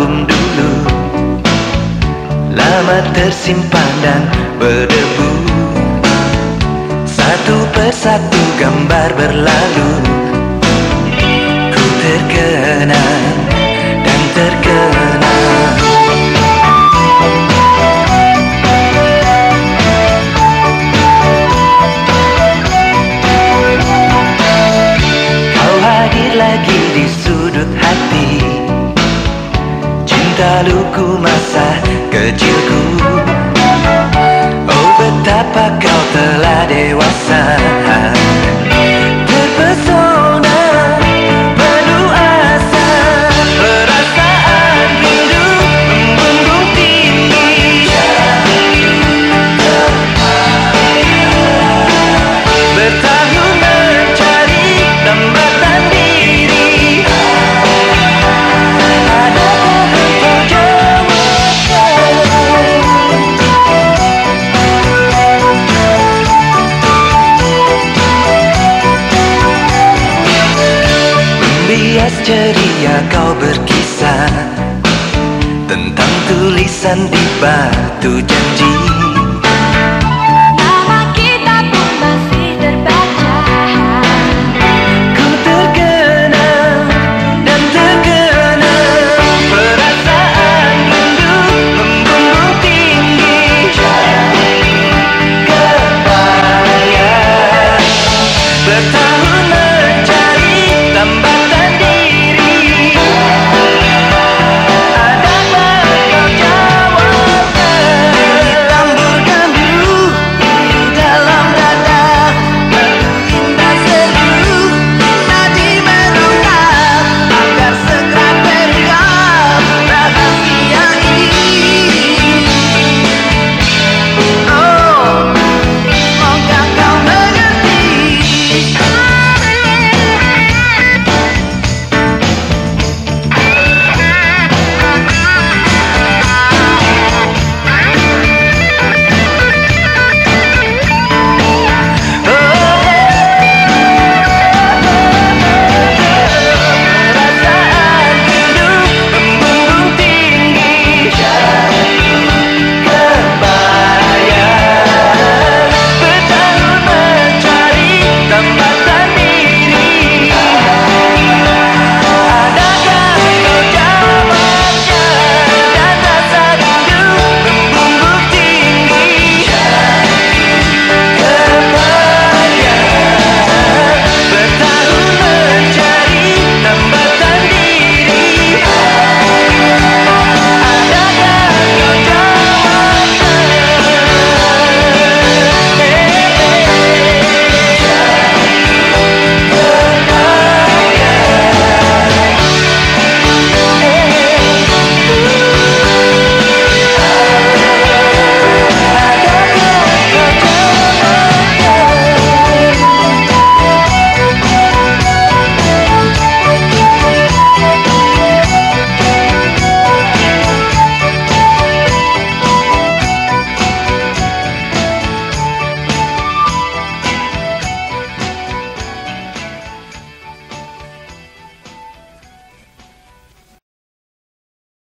album dulu. Lama tersimpan dan berdebu. Satu persatu gambar berlalu. Ku terkenang dan terkenang Kau hadir lagi di sudut hati Cinta luku masa kecilku. Oh betapa kau telah dewasa Bias ceria kau berkisah Tentang tulisan di batu janji